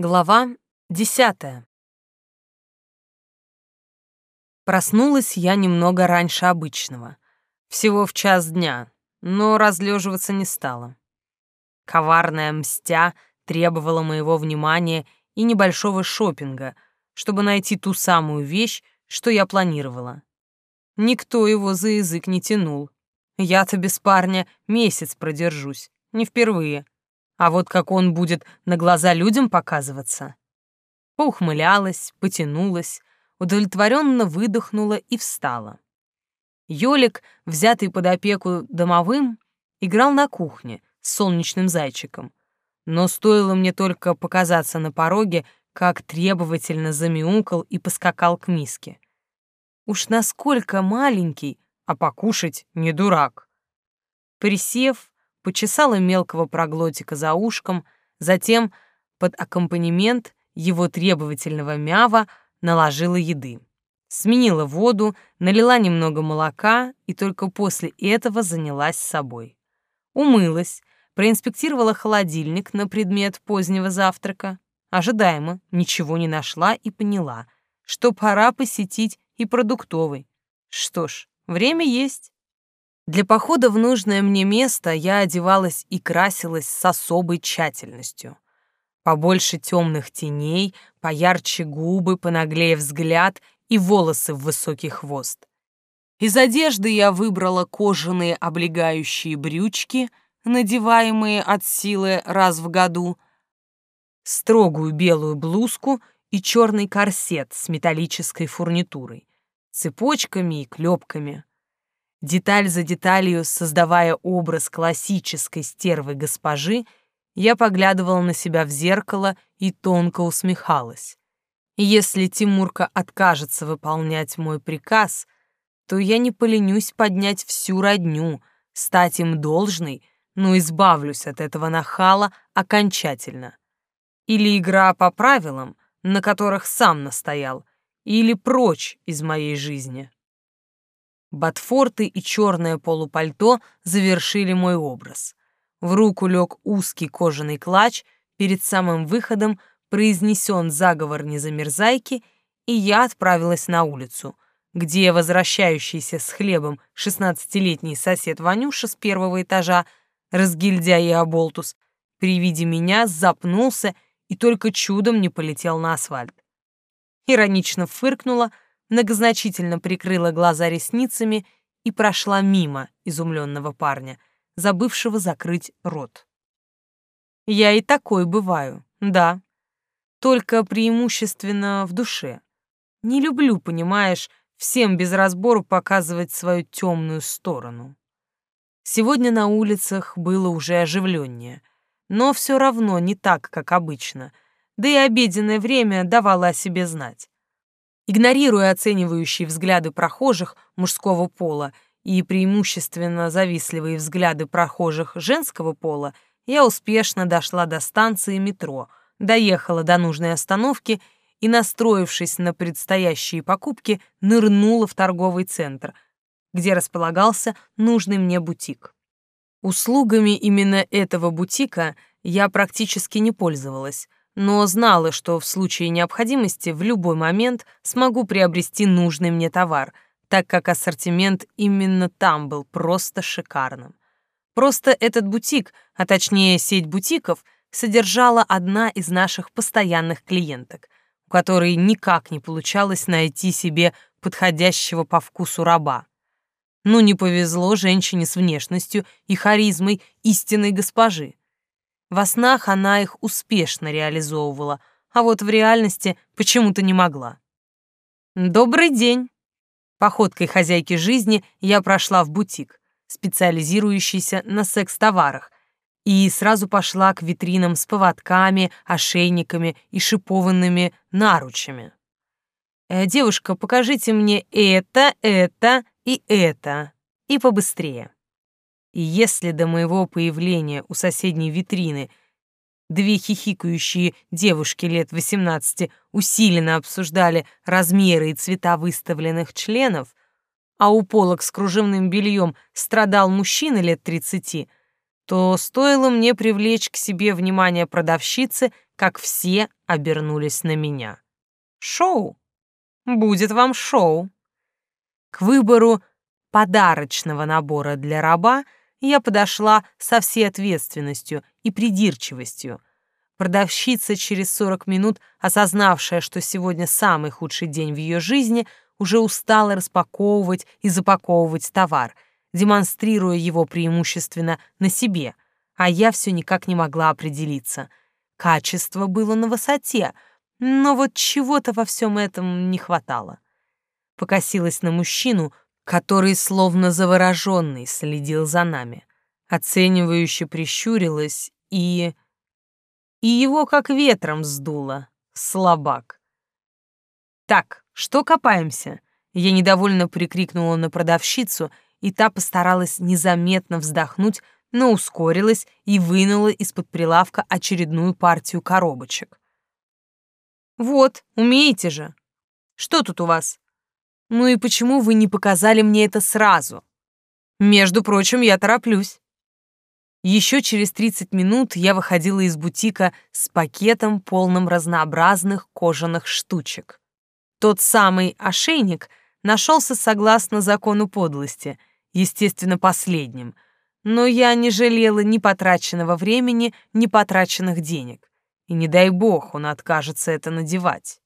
Глава десятая. Проснулась я немного раньше обычного. Всего в час дня, но разлеживаться не стала. Коварная мстя требовала моего внимания и небольшого шопинга, чтобы найти ту самую вещь, что я планировала. Никто его за язык не тянул. Я-то без парня месяц продержусь, не впервые. А вот как он будет на глаза людям показываться. Поухмылялась, потянулась, удовлетворенно выдохнула и встала. Ёлик, взятый под опеку домовым, играл на кухне с солнечным зайчиком. Но стоило мне только показаться на пороге, как требовательно замяукал и поскакал к миске. Уж насколько маленький, а покушать не дурак. Присев, почесала мелкого проглотика за ушком, затем под аккомпанемент его требовательного мява наложила еды. Сменила воду, налила немного молока и только после этого занялась собой. Умылась, проинспектировала холодильник на предмет позднего завтрака. Ожидаемо, ничего не нашла и поняла, что пора посетить и продуктовый. Что ж, время есть. Для похода в нужное мне место я одевалась и красилась с особой тщательностью. Побольше темных теней, поярче губы, понаглее взгляд и волосы в высокий хвост. Из одежды я выбрала кожаные облегающие брючки, надеваемые от силы раз в году, строгую белую блузку и черный корсет с металлической фурнитурой, цепочками и клепками деталь за деталью создавая образ классической стервы госпожи, я поглядывала на себя в зеркало и тонко усмехалась. если Тимурка откажется выполнять мой приказ, то я не поленюсь поднять всю родню, стать им должной, но избавлюсь от этого нахала окончательно. Или игра по правилам, на которых сам настоял, или прочь из моей жизни. Ботфорты и черное полупальто завершили мой образ. В руку лег узкий кожаный клатч, перед самым выходом произнесен заговор незамерзайки, и я отправилась на улицу, где возвращающийся с хлебом шестнадцатилетний сосед Ванюша с первого этажа, разгильдяй и оболтус, при виде меня запнулся и только чудом не полетел на асфальт. Иронично фыркнула — многозначительно прикрыла глаза ресницами и прошла мимо изумленного парня, забывшего закрыть рот. Я и такой бываю, да, только преимущественно в душе. Не люблю, понимаешь, всем без разбору показывать свою темную сторону. Сегодня на улицах было уже оживленнее, но все равно не так, как обычно, да и обеденное время давало о себе знать. Игнорируя оценивающие взгляды прохожих мужского пола и преимущественно завистливые взгляды прохожих женского пола, я успешно дошла до станции метро, доехала до нужной остановки и, настроившись на предстоящие покупки, нырнула в торговый центр, где располагался нужный мне бутик. Услугами именно этого бутика я практически не пользовалась, но знала, что в случае необходимости в любой момент смогу приобрести нужный мне товар, так как ассортимент именно там был просто шикарным. Просто этот бутик, а точнее сеть бутиков, содержала одна из наших постоянных клиенток, у которой никак не получалось найти себе подходящего по вкусу раба. Ну, не повезло женщине с внешностью и харизмой истинной госпожи. Во снах она их успешно реализовывала, а вот в реальности почему-то не могла. «Добрый день!» Походкой хозяйки жизни я прошла в бутик, специализирующийся на секс-товарах, и сразу пошла к витринам с поводками, ошейниками и шипованными наручами. «Э, «Девушка, покажите мне это, это и это, и побыстрее». И если до моего появления у соседней витрины две хихикающие девушки лет 18 усиленно обсуждали размеры и цвета выставленных членов, а у полок с кружевным бельем страдал мужчина лет 30, то стоило мне привлечь к себе внимание продавщицы, как все обернулись на меня. Шоу. Будет вам шоу. К выбору подарочного набора для раба я подошла со всей ответственностью и придирчивостью. Продавщица через 40 минут, осознавшая, что сегодня самый худший день в ее жизни, уже устала распаковывать и запаковывать товар, демонстрируя его преимущественно на себе, а я все никак не могла определиться. Качество было на высоте, но вот чего-то во всем этом не хватало. Покосилась на мужчину, который словно завороженный следил за нами. Оценивающе прищурилась и... И его как ветром сдуло. Слабак. «Так, что копаемся?» Я недовольно прикрикнула на продавщицу, и та постаралась незаметно вздохнуть, но ускорилась и вынула из-под прилавка очередную партию коробочек. «Вот, умеете же. Что тут у вас?» Ну и почему вы не показали мне это сразу? Между прочим, я тороплюсь. Еще через 30 минут я выходила из бутика с пакетом, полным разнообразных кожаных штучек. Тот самый ошейник нашелся согласно закону подлости, естественно, последним, но я не жалела ни потраченного времени, ни потраченных денег. И не дай бог он откажется это надевать.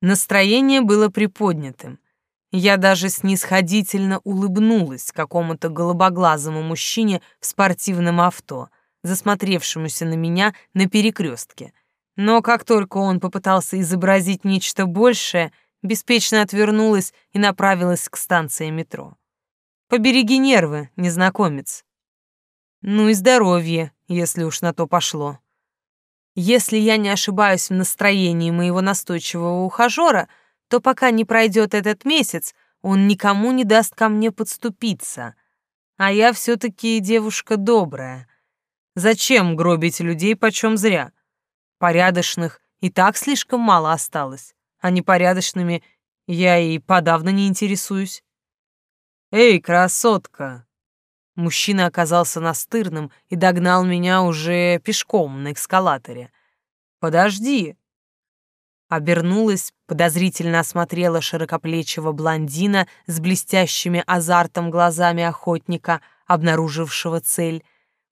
Настроение было приподнятым. Я даже снисходительно улыбнулась какому-то голубоглазому мужчине в спортивном авто, засмотревшемуся на меня на перекрестке. Но как только он попытался изобразить нечто большее, беспечно отвернулась и направилась к станции метро. «Побереги нервы, незнакомец». Ну и здоровье, если уж на то пошло. Если я не ошибаюсь в настроении моего настойчивого ухажера — то пока не пройдет этот месяц, он никому не даст ко мне подступиться. А я все-таки девушка добрая. Зачем гробить людей почем зря? Порядочных и так слишком мало осталось, а непорядочными я и подавно не интересуюсь. «Эй, красотка!» Мужчина оказался настырным и догнал меня уже пешком на эскалаторе. «Подожди, Обернулась, подозрительно осмотрела широкоплечего блондина с блестящими азартом глазами охотника, обнаружившего цель.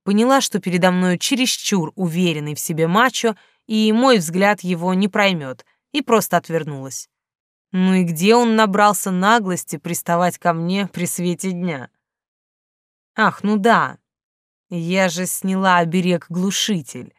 Поняла, что передо мной чересчур уверенный в себе мачо, и мой взгляд его не проймет, и просто отвернулась. Ну и где он набрался наглости приставать ко мне при свете дня? Ах, ну да, я же сняла оберег-глушитель.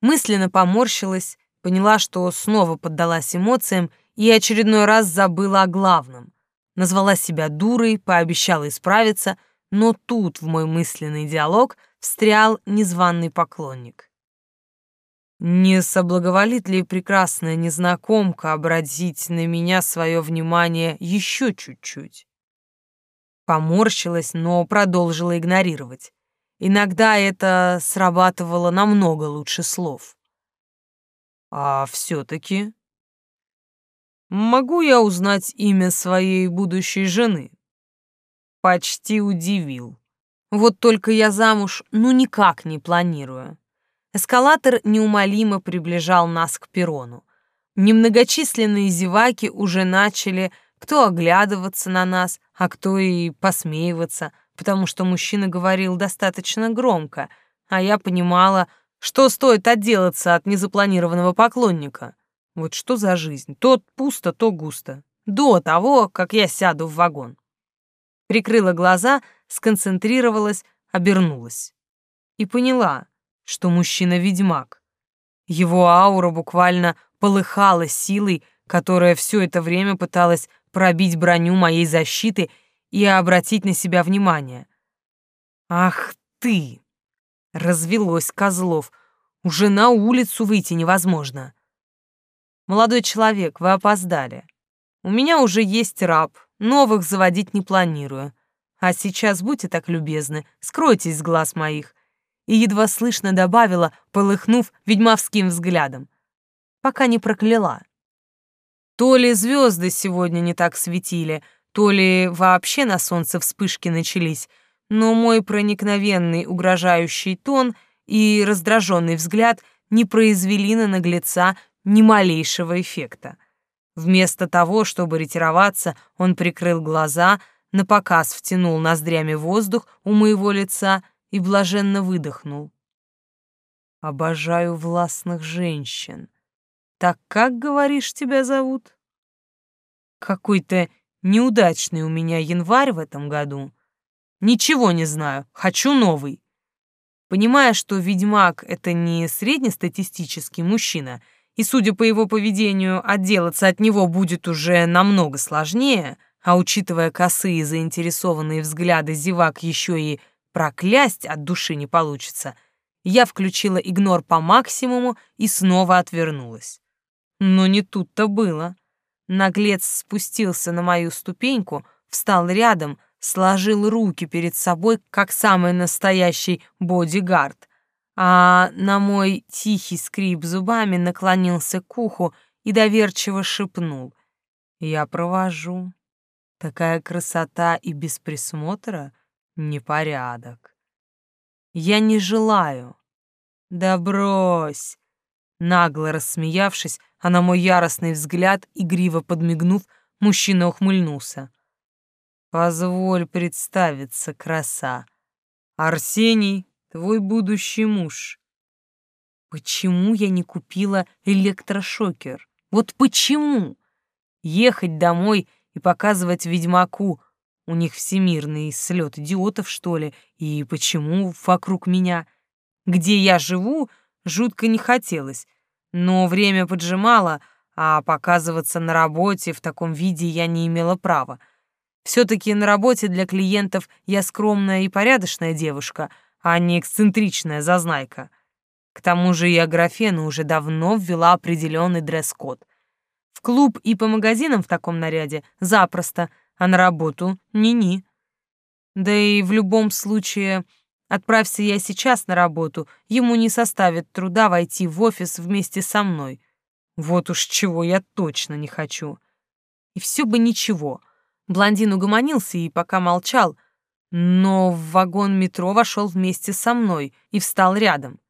Мысленно поморщилась, Поняла, что снова поддалась эмоциям и очередной раз забыла о главном. Назвала себя дурой, пообещала исправиться, но тут в мой мысленный диалог встрял незваный поклонник. Не соблаговолит ли прекрасная незнакомка обратить на меня свое внимание еще чуть-чуть? Поморщилась, но продолжила игнорировать. Иногда это срабатывало намного лучше слов. А все-таки... Могу я узнать имя своей будущей жены? Почти удивил. Вот только я замуж ну никак не планирую. Эскалатор неумолимо приближал нас к перрону. Немногочисленные зеваки уже начали кто оглядываться на нас, а кто и посмеиваться, потому что мужчина говорил достаточно громко, а я понимала, что стоит отделаться от незапланированного поклонника? Вот что за жизнь? То пусто, то густо. До того, как я сяду в вагон. Прикрыла глаза, сконцентрировалась, обернулась. И поняла, что мужчина-ведьмак. Его аура буквально полыхала силой, которая все это время пыталась пробить броню моей защиты и обратить на себя внимание. «Ах ты!» Развелось козлов. Уже на улицу выйти невозможно. Молодой человек, вы опоздали. У меня уже есть раб, новых заводить не планирую. А сейчас будьте так любезны, скройтесь с глаз моих. И едва слышно добавила, полыхнув ведьмовским взглядом. Пока не прокляла. То ли звезды сегодня не так светили, то ли вообще на солнце вспышки начались — но мой проникновенный угрожающий тон и раздраженный взгляд не произвели на наглеца ни малейшего эффекта. Вместо того, чтобы ретироваться, он прикрыл глаза, напоказ втянул ноздрями воздух у моего лица и блаженно выдохнул. «Обожаю властных женщин. Так как, говоришь, тебя зовут?» «Какой-то неудачный у меня январь в этом году. Ничего не знаю, хочу новый». Понимая, что ведьмак — это не среднестатистический мужчина — и, судя по его поведению, отделаться от него будет уже намного сложнее, а учитывая косые заинтересованные взгляды зевак еще и проклясть от души не получится, я включила игнор по максимуму и снова отвернулась. Но не тут-то было. Наглец спустился на мою ступеньку, встал рядом, сложил руки перед собой, как самый настоящий бодигард, а на мой тихий скрип зубами наклонился к уху и доверчиво шепнул. «Я провожу. Такая красота и без присмотра — непорядок. Я не желаю». «Да брось!» Нагло рассмеявшись, а на мой яростный взгляд, игриво подмигнув, мужчина ухмыльнулся. «Позволь представиться, краса. Арсений твой будущий муж. Почему я не купила электрошокер? Вот почему? Ехать домой и показывать ведьмаку, у них всемирный слет идиотов, что ли, и почему вокруг меня? Где я живу, жутко не хотелось, но время поджимало, а показываться на работе в таком виде я не имела права. Все-таки на работе для клиентов я скромная и порядочная девушка — а не эксцентричная зазнайка. К тому же и Аграфена уже давно ввела определенный дресс-код. В клуб и по магазинам в таком наряде запросто, а на работу ни-ни. Да и в любом случае, отправься я сейчас на работу, ему не составит труда войти в офис вместе со мной. Вот уж чего я точно не хочу. И все бы ничего. Блондин угомонился и пока молчал, но в вагон метро вошел вместе со мной и встал рядом.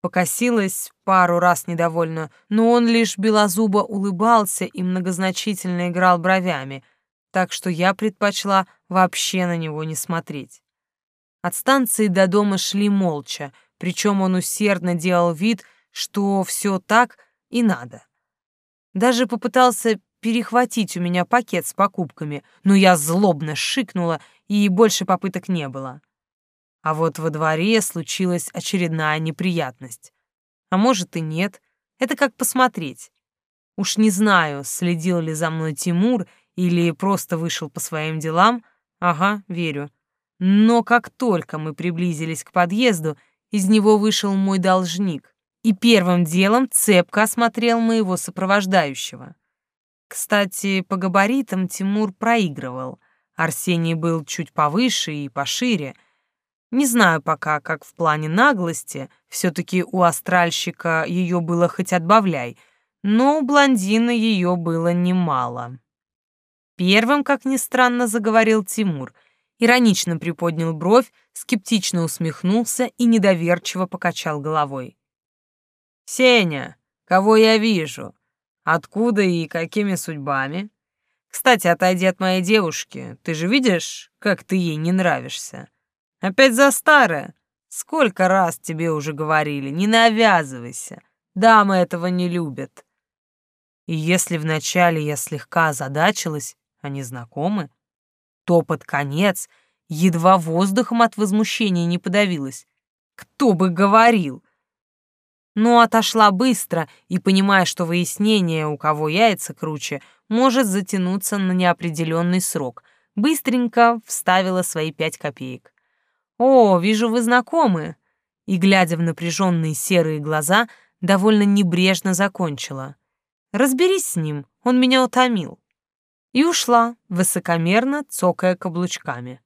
Покосилась пару раз недовольно, но он лишь белозубо улыбался и многозначительно играл бровями, так что я предпочла вообще на него не смотреть. От станции до дома шли молча, причем он усердно делал вид, что все так и надо. Даже попытался перехватить у меня пакет с покупками, но я злобно шикнула, и больше попыток не было. А вот во дворе случилась очередная неприятность. А может и нет, это как посмотреть. Уж не знаю, следил ли за мной Тимур или просто вышел по своим делам. Ага, верю. Но как только мы приблизились к подъезду, из него вышел мой должник и первым делом цепко осмотрел моего сопровождающего. Кстати, по габаритам Тимур проигрывал. Арсений был чуть повыше и пошире. Не знаю пока, как в плане наглости, все-таки у астральщика ее было хоть отбавляй, но у блондина ее было немало. Первым, как ни странно, заговорил Тимур, иронично приподнял бровь, скептично усмехнулся и недоверчиво покачал головой. «Сеня, кого я вижу? Откуда и какими судьбами? Кстати, отойди от моей девушки. Ты же видишь, как ты ей не нравишься? Опять за старое? Сколько раз тебе уже говорили, не навязывайся. Дамы этого не любят. И если вначале я слегка озадачилась, они знакомы, то под конец едва воздухом от возмущения не подавилась. Кто бы говорил? Но отошла быстро и, понимая, что выяснение, у кого яйца круче, может затянуться на неопределенный срок, быстренько вставила свои пять копеек. «О, вижу, вы знакомы!» И, глядя в напряженные серые глаза, довольно небрежно закончила. «Разберись с ним, он меня утомил». И ушла, высокомерно цокая каблучками.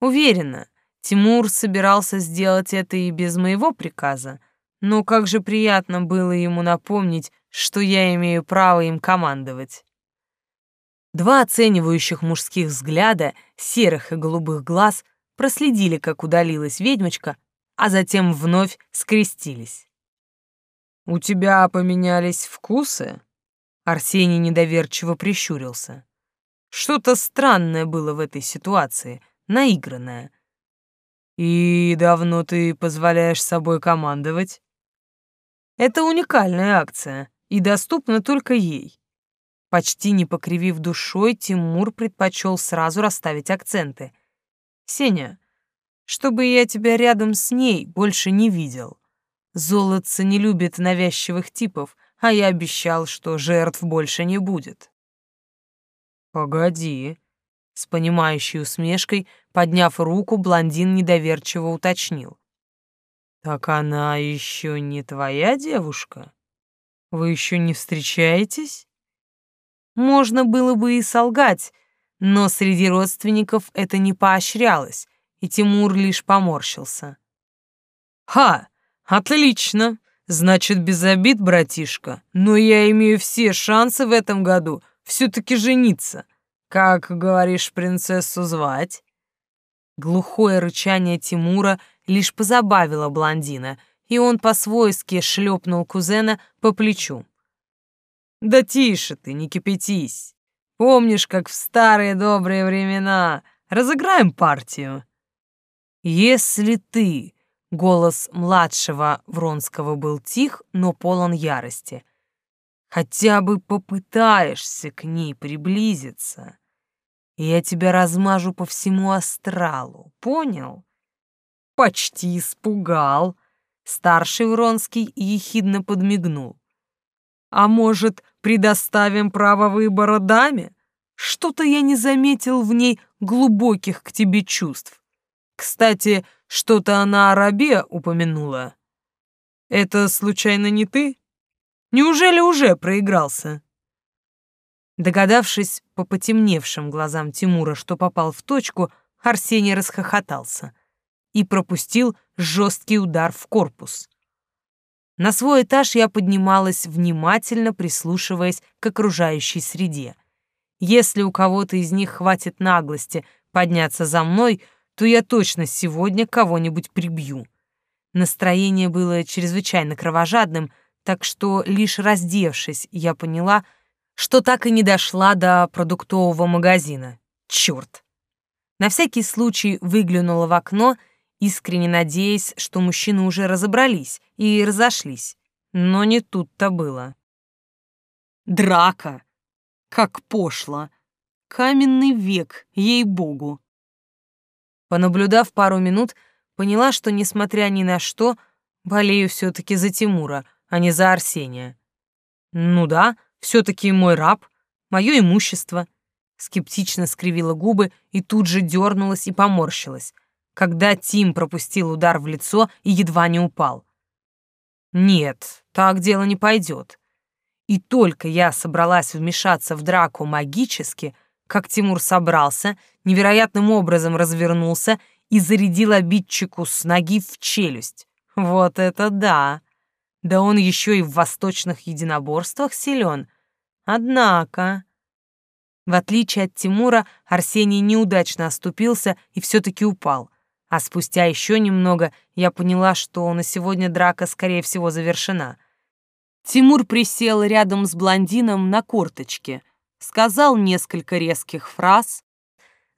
Уверена, Тимур собирался сделать это и без моего приказа, но как же приятно было ему напомнить, что я имею право им командовать. Два оценивающих мужских взгляда, серых и голубых глаз, проследили, как удалилась ведьмочка, а затем вновь скрестились. «У тебя поменялись вкусы?» Арсений недоверчиво прищурился. Что-то странное было в этой ситуации, наигранное. «И давно ты позволяешь собой командовать?» «Это уникальная акция и доступна только ей». Почти не покривив душой, Тимур предпочел сразу расставить акценты. «Сеня, чтобы я тебя рядом с ней больше не видел. Золотце не любит навязчивых типов, а я обещал, что жертв больше не будет. Погоди, с понимающей усмешкой, подняв руку, блондин недоверчиво уточнил. Так она еще не твоя девушка? Вы еще не встречаетесь? Можно было бы и солгать, но среди родственников это не поощрялось, и Тимур лишь поморщился. «Ха! Отлично! Значит, без обид, братишка, но я имею все шансы в этом году все-таки жениться. Как, говоришь, принцессу звать?» Глухое рычание Тимура лишь позабавило блондина, и он по-свойски шлепнул кузена по плечу. «Да тише ты, не кипятись. Помнишь, как в старые добрые времена? Разыграем партию?» «Если ты Голос младшего Вронского был тих, но полон ярости. «Хотя бы попытаешься к ней приблизиться, я тебя размажу по всему астралу, понял?» «Почти испугал», — старший Вронский ехидно подмигнул. «А может, предоставим право выбора даме? Что-то я не заметил в ней глубоких к тебе чувств. Кстати, что-то она о рабе упомянула. Это случайно не ты? Неужели уже проигрался? Догадавшись по потемневшим глазам Тимура, что попал в точку, Арсений расхохотался и пропустил жесткий удар в корпус. На свой этаж я поднималась, внимательно прислушиваясь к окружающей среде. Если у кого-то из них хватит наглости подняться за мной — то я точно сегодня кого-нибудь прибью. Настроение было чрезвычайно кровожадным, так что, лишь раздевшись, я поняла, что так и не дошла до продуктового магазина. Чёрт! На всякий случай выглянула в окно, искренне надеясь, что мужчины уже разобрались и разошлись. Но не тут-то было. Драка! Как пошло! Каменный век, ей-богу! Понаблюдав пару минут, поняла, что, несмотря ни на что, болею все таки за Тимура, а не за Арсения. Ну да, все таки мой раб, мое имущество. Скептично скривила губы и тут же дернулась и поморщилась, когда Тим пропустил удар в лицо и едва не упал. Нет, так дело не пойдет. И только я собралась вмешаться в драку магически — как Тимур собрался, невероятным образом развернулся и зарядил обидчику с ноги в челюсть. Вот это да! Да он еще и в восточных единоборствах силен. Однако... В отличие от Тимура, Арсений неудачно оступился и все-таки упал. А спустя еще немного я поняла, что на сегодня драка, скорее всего, завершена. Тимур присел рядом с блондином на корточке — сказал несколько резких фраз,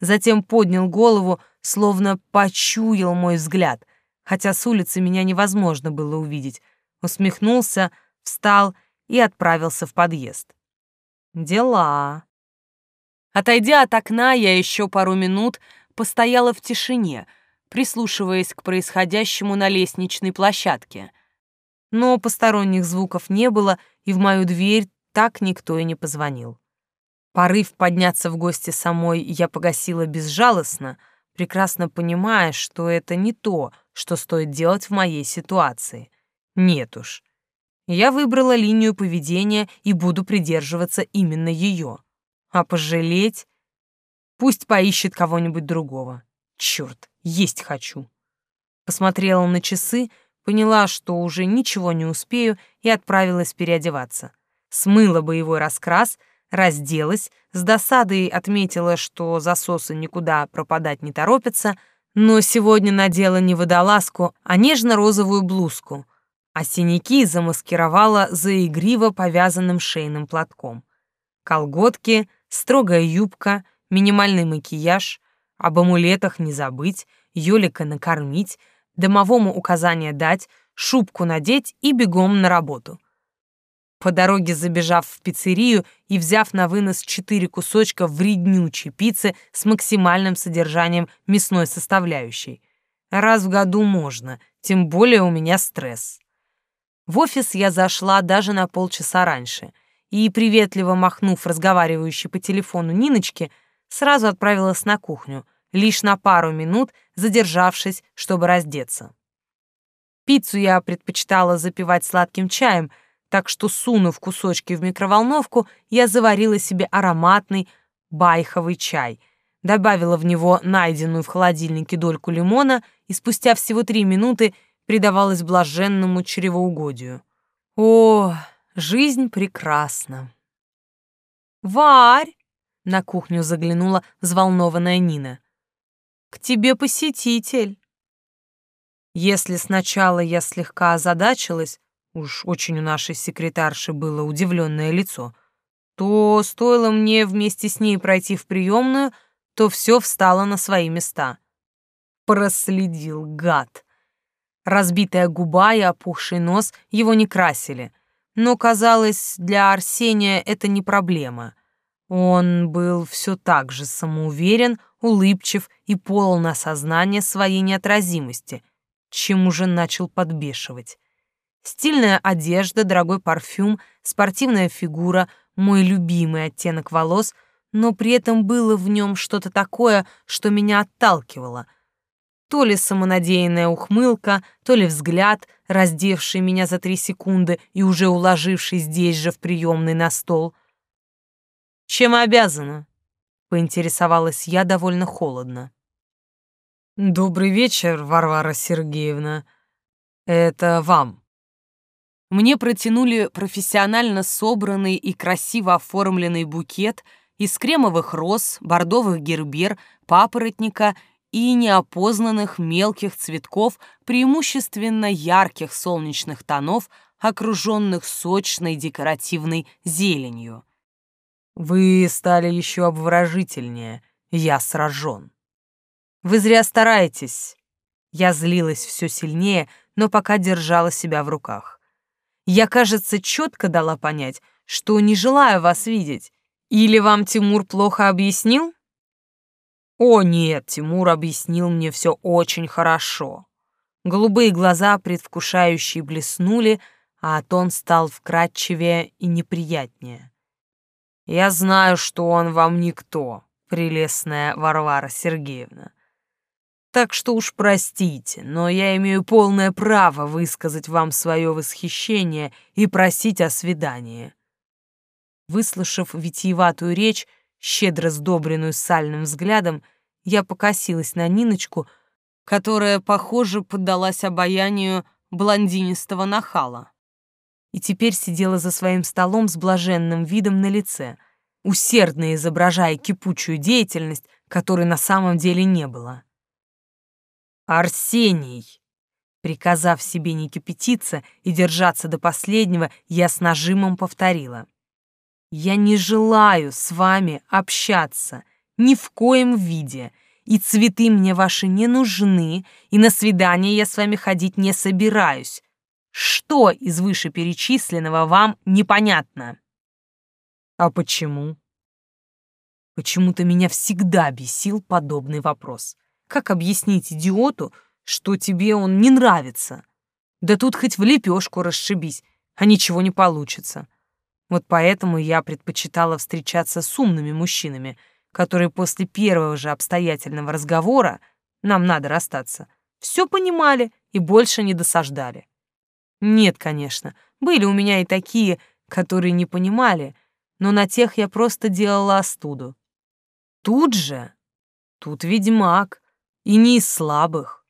затем поднял голову, словно почуял мой взгляд, хотя с улицы меня невозможно было увидеть, усмехнулся, встал и отправился в подъезд. Дела. Отойдя от окна, я еще пару минут постояла в тишине, прислушиваясь к происходящему на лестничной площадке. Но посторонних звуков не было, и в мою дверь так никто и не позвонил. Порыв подняться в гости самой я погасила безжалостно, прекрасно понимая, что это не то, что стоит делать в моей ситуации. Нет уж. Я выбрала линию поведения и буду придерживаться именно ее. А пожалеть? Пусть поищет кого-нибудь другого. Черт, есть хочу. Посмотрела на часы, поняла, что уже ничего не успею и отправилась переодеваться. Смыла боевой раскрас — разделась, с досадой отметила, что засосы никуда пропадать не торопятся, но сегодня надела не водолазку, а нежно-розовую блузку. а синяки замаскировала за игриво повязанным шейным платком. Колготки, строгая юбка, минимальный макияж, об амулетах не забыть, Юлика накормить, домовому указание дать, шубку надеть и бегом на работу. По дороге забежав в пиццерию и взяв на вынос четыре кусочка вреднючей пиццы с максимальным содержанием мясной составляющей. Раз в году можно, тем более у меня стресс. В офис я зашла даже на полчаса раньше и, приветливо махнув разговаривающей по телефону Ниночке, сразу отправилась на кухню, лишь на пару минут задержавшись, чтобы раздеться. Пиццу я предпочитала запивать сладким чаем — так что, сунув кусочки в микроволновку, я заварила себе ароматный байховый чай, добавила в него найденную в холодильнике дольку лимона и спустя всего три минуты предавалась блаженному чревоугодию. О, жизнь прекрасна! «Варь!» — на кухню заглянула взволнованная Нина. «К тебе посетитель!» Если сначала я слегка озадачилась, уж очень у нашей секретарши было удивленное лицо, то стоило мне вместе с ней пройти в приемную, то все встало на свои места. Проследил гад. Разбитая губа и опухший нос его не красили, но, казалось, для Арсения это не проблема. Он был все так же самоуверен, улыбчив и полон осознания своей неотразимости, чем уже начал подбешивать. Стильная одежда, дорогой парфюм, спортивная фигура, мой любимый оттенок волос, но при этом было в нем что-то такое, что меня отталкивало. То ли самонадеянная ухмылка, то ли взгляд, раздевший меня за три секунды и уже уложивший здесь же в приемный на стол. «Чем обязана?» — поинтересовалась я довольно холодно. «Добрый вечер, Варвара Сергеевна. Это вам». Мне протянули профессионально собранный и красиво оформленный букет из кремовых роз, бордовых гербер, папоротника и неопознанных мелких цветков, преимущественно ярких солнечных тонов, окруженных сочной декоративной зеленью. «Вы стали еще обворожительнее. Я сражен». «Вы зря стараетесь». Я злилась все сильнее, но пока держала себя в руках. Я, кажется, четко дала понять, что не желаю вас видеть. Или вам Тимур плохо объяснил? О нет, Тимур объяснил мне все очень хорошо. Голубые глаза предвкушающие блеснули, а тон стал вкрадчивее и неприятнее. Я знаю, что он вам никто, прелестная Варвара Сергеевна. Так что уж простите, но я имею полное право высказать вам свое восхищение и просить о свидании». Выслушав витиеватую речь, щедро сдобренную сальным взглядом, я покосилась на Ниночку, которая, похоже, поддалась обаянию блондинистого нахала. И теперь сидела за своим столом с блаженным видом на лице, усердно изображая кипучую деятельность, которой на самом деле не было. «Арсений!» Приказав себе не кипятиться и держаться до последнего, я с нажимом повторила. «Я не желаю с вами общаться, ни в коем виде, и цветы мне ваши не нужны, и на свидание я с вами ходить не собираюсь. Что из вышеперечисленного вам непонятно?» «А почему?» Почему-то меня всегда бесил подобный вопрос. Как объяснить идиоту, что тебе он не нравится? Да тут хоть в лепешку расшибись, а ничего не получится. Вот поэтому я предпочитала встречаться с умными мужчинами, которые после первого же обстоятельного разговора «нам надо расстаться» все понимали и больше не досаждали. Нет, конечно, были у меня и такие, которые не понимали, но на тех я просто делала остуду. Тут же, тут ведьмак, и не из слабых.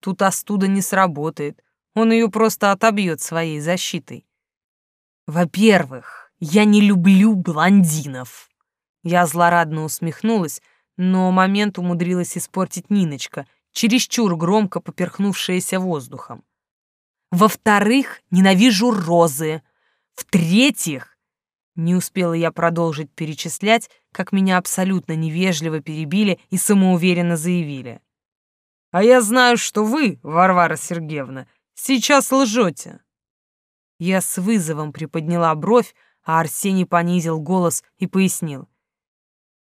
Тут остуда не сработает, он ее просто отобьет своей защитой. Во-первых, я не люблю блондинов. Я злорадно усмехнулась, но момент умудрилась испортить Ниночка, чересчур громко поперхнувшаяся воздухом. Во-вторых, ненавижу розы. В-третьих, не успела я продолжить перечислять, как меня абсолютно невежливо перебили и самоуверенно заявили. «А я знаю, что вы, Варвара Сергеевна, сейчас лжете». Я с вызовом приподняла бровь, а Арсений понизил голос и пояснил.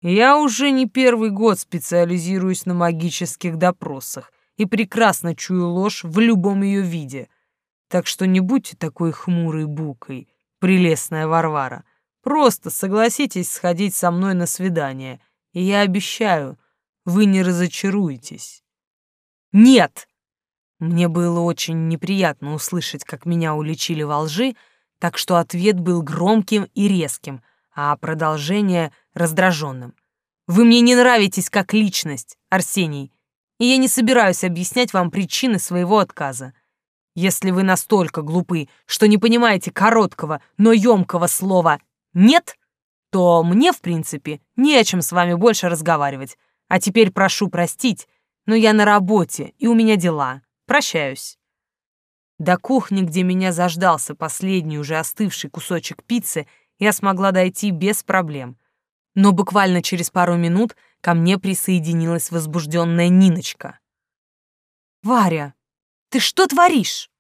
«Я уже не первый год специализируюсь на магических допросах и прекрасно чую ложь в любом ее виде, так что не будьте такой хмурой букой, прелестная Варвара. Просто согласитесь сходить со мной на свидание, и я обещаю, вы не разочаруетесь. Нет! Мне было очень неприятно услышать, как меня уличили во лжи, так что ответ был громким и резким, а продолжение — раздраженным. Вы мне не нравитесь как личность, Арсений, и я не собираюсь объяснять вам причины своего отказа. Если вы настолько глупы, что не понимаете короткого, но емкого слова «нет», то мне, в принципе, не о чем с вами больше разговаривать. А теперь прошу простить, но я на работе, и у меня дела. Прощаюсь. До кухни, где меня заждался последний уже остывший кусочек пиццы, я смогла дойти без проблем. Но буквально через пару минут ко мне присоединилась возбужденная Ниночка. «Варя, ты что творишь?»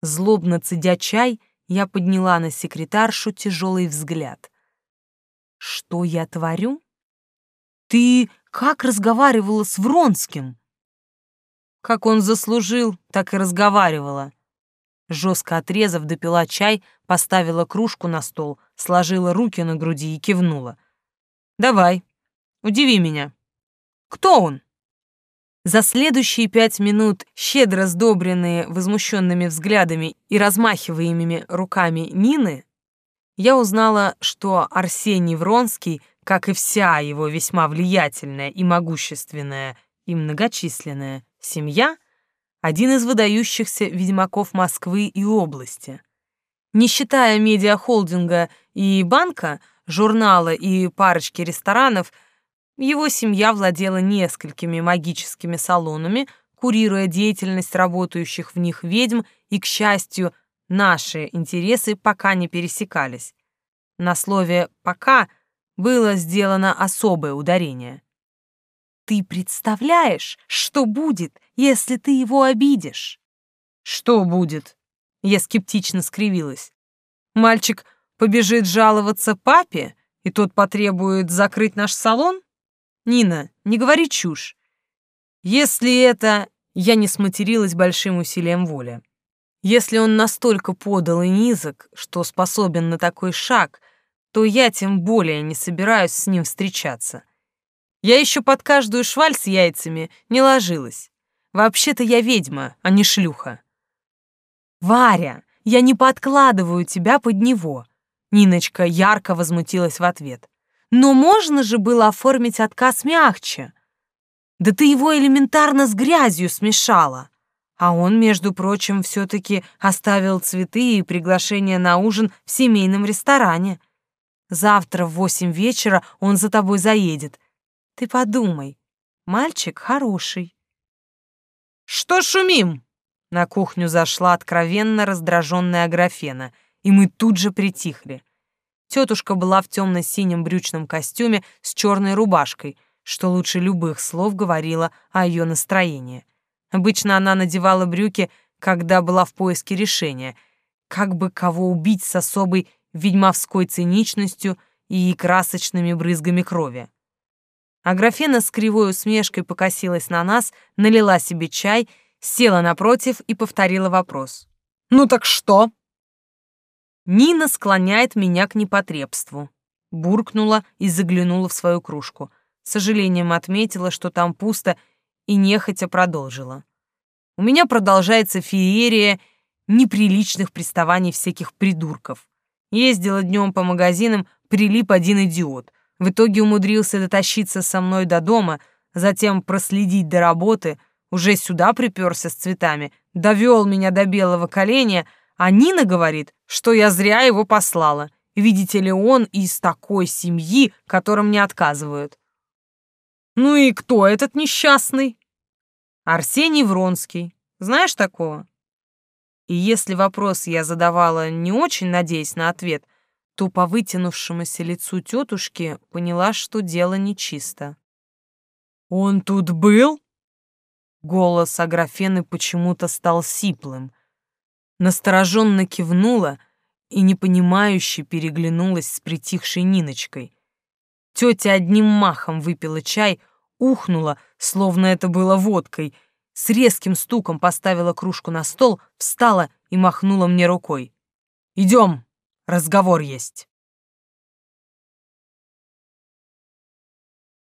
Злобно цедя чай, я подняла на секретаршу тяжелый взгляд. «Что я творю? Ты как разговаривала с Вронским?» «Как он заслужил, так и разговаривала». Жестко отрезав, допила чай, поставила кружку на стол, сложила руки на груди и кивнула. «Давай, удиви меня. Кто он?» За следующие пять минут, щедро сдобренные возмущенными взглядами и размахиваемыми руками Нины, я узнала, что Арсений Вронский, как и вся его весьма влиятельная и могущественная и многочисленная семья, один из выдающихся ведьмаков Москвы и области. Не считая медиахолдинга и банка, журнала и парочки ресторанов – его семья владела несколькими магическими салонами, курируя деятельность работающих в них ведьм, и, к счастью, наши интересы пока не пересекались. На слове «пока» было сделано особое ударение. «Ты представляешь, что будет, если ты его обидишь?» «Что будет?» Я скептично скривилась. «Мальчик побежит жаловаться папе, и тот потребует закрыть наш салон?» Нина, не говори чушь. Если это... Я не сматерилась большим усилием воли. Если он настолько подал и низок, что способен на такой шаг, то я тем более не собираюсь с ним встречаться. Я еще под каждую шваль с яйцами не ложилась. Вообще-то я ведьма, а не шлюха. «Варя, я не подкладываю тебя под него», — Ниночка ярко возмутилась в ответ. Но можно же было оформить отказ мягче. Да ты его элементарно с грязью смешала. А он, между прочим, все-таки оставил цветы и приглашение на ужин в семейном ресторане. Завтра в восемь вечера он за тобой заедет. Ты подумай, мальчик хороший. Что шумим? На кухню зашла откровенно раздраженная Аграфена, и мы тут же притихли. Тетушка была в темно-синем брючном костюме с черной рубашкой, что лучше любых слов говорила о ее настроении. Обычно она надевала брюки, когда была в поиске решения, как бы кого убить с особой ведьмовской циничностью и красочными брызгами крови. А графена с кривой усмешкой покосилась на нас, налила себе чай, села напротив и повторила вопрос. «Ну так что?» Нина склоняет меня к непотребству. Буркнула и заглянула в свою кружку. С сожалением отметила, что там пусто, и нехотя продолжила. У меня продолжается феерия неприличных приставаний всяких придурков. Ездила днем по магазинам, прилип один идиот. В итоге умудрился дотащиться со мной до дома, затем проследить до работы, уже сюда приперся с цветами, довел меня до белого коленя — а Нина говорит, что я зря его послала. Видите ли, он из такой семьи, которым не отказывают. Ну и кто этот несчастный? Арсений Вронский. Знаешь такого? И если вопрос я задавала не очень надеясь на ответ, то по вытянувшемуся лицу тетушки поняла, что дело нечисто. «Он тут был?» Голос Аграфены почему-то стал сиплым. Настороженно кивнула и непонимающе переглянулась с притихшей Ниночкой. Тетя одним махом выпила чай, ухнула, словно это было водкой, с резким стуком поставила кружку на стол, встала и махнула мне рукой. «Идем, разговор есть».